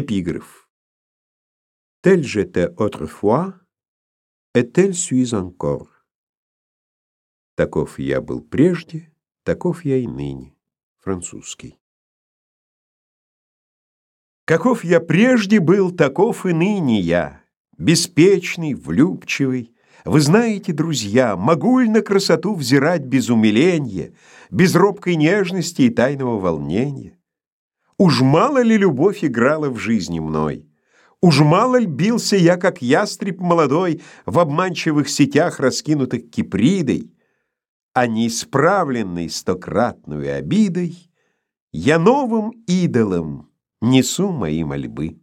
Эпиграф. Tel j'étais autrefois, et tel suis encore. Таков я был прежде, таков я и ныне. Французский. Каков я прежде был, таков и ныне я. Беспечный, влюбчивый. Вы знаете, друзья, могу ли на красоту взирать без умиления, без робкой нежности и тайного волнения? Уж мало ли любовь играла в жизни мной? Уж мало ли бился я, как ястреб молодой, в обманчивых сетях, раскинутых кипридой, а неисправленный стократную обидой, я новым идолом несу мои мольбы.